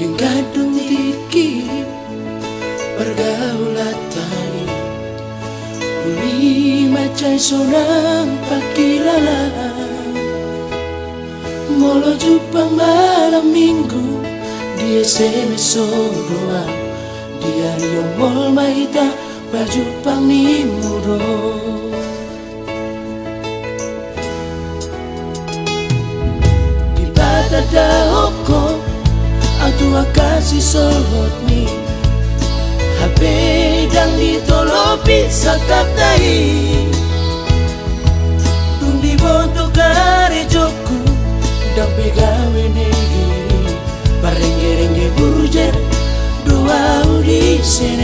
di gadung tinggi pergaulatan Uli macai sonang pakilala Molo jupang malam minggu Di SMS doa Dia Ario maita pajupang Baju ni Atua kasih sohot ni HP dan ditolopi sakap dai Tundi boto kare joku Dan pegawe negeri Barengge-rengge burjer Doa di sena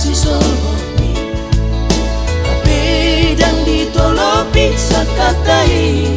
kasih solopi Ape dan ditolopi sakatai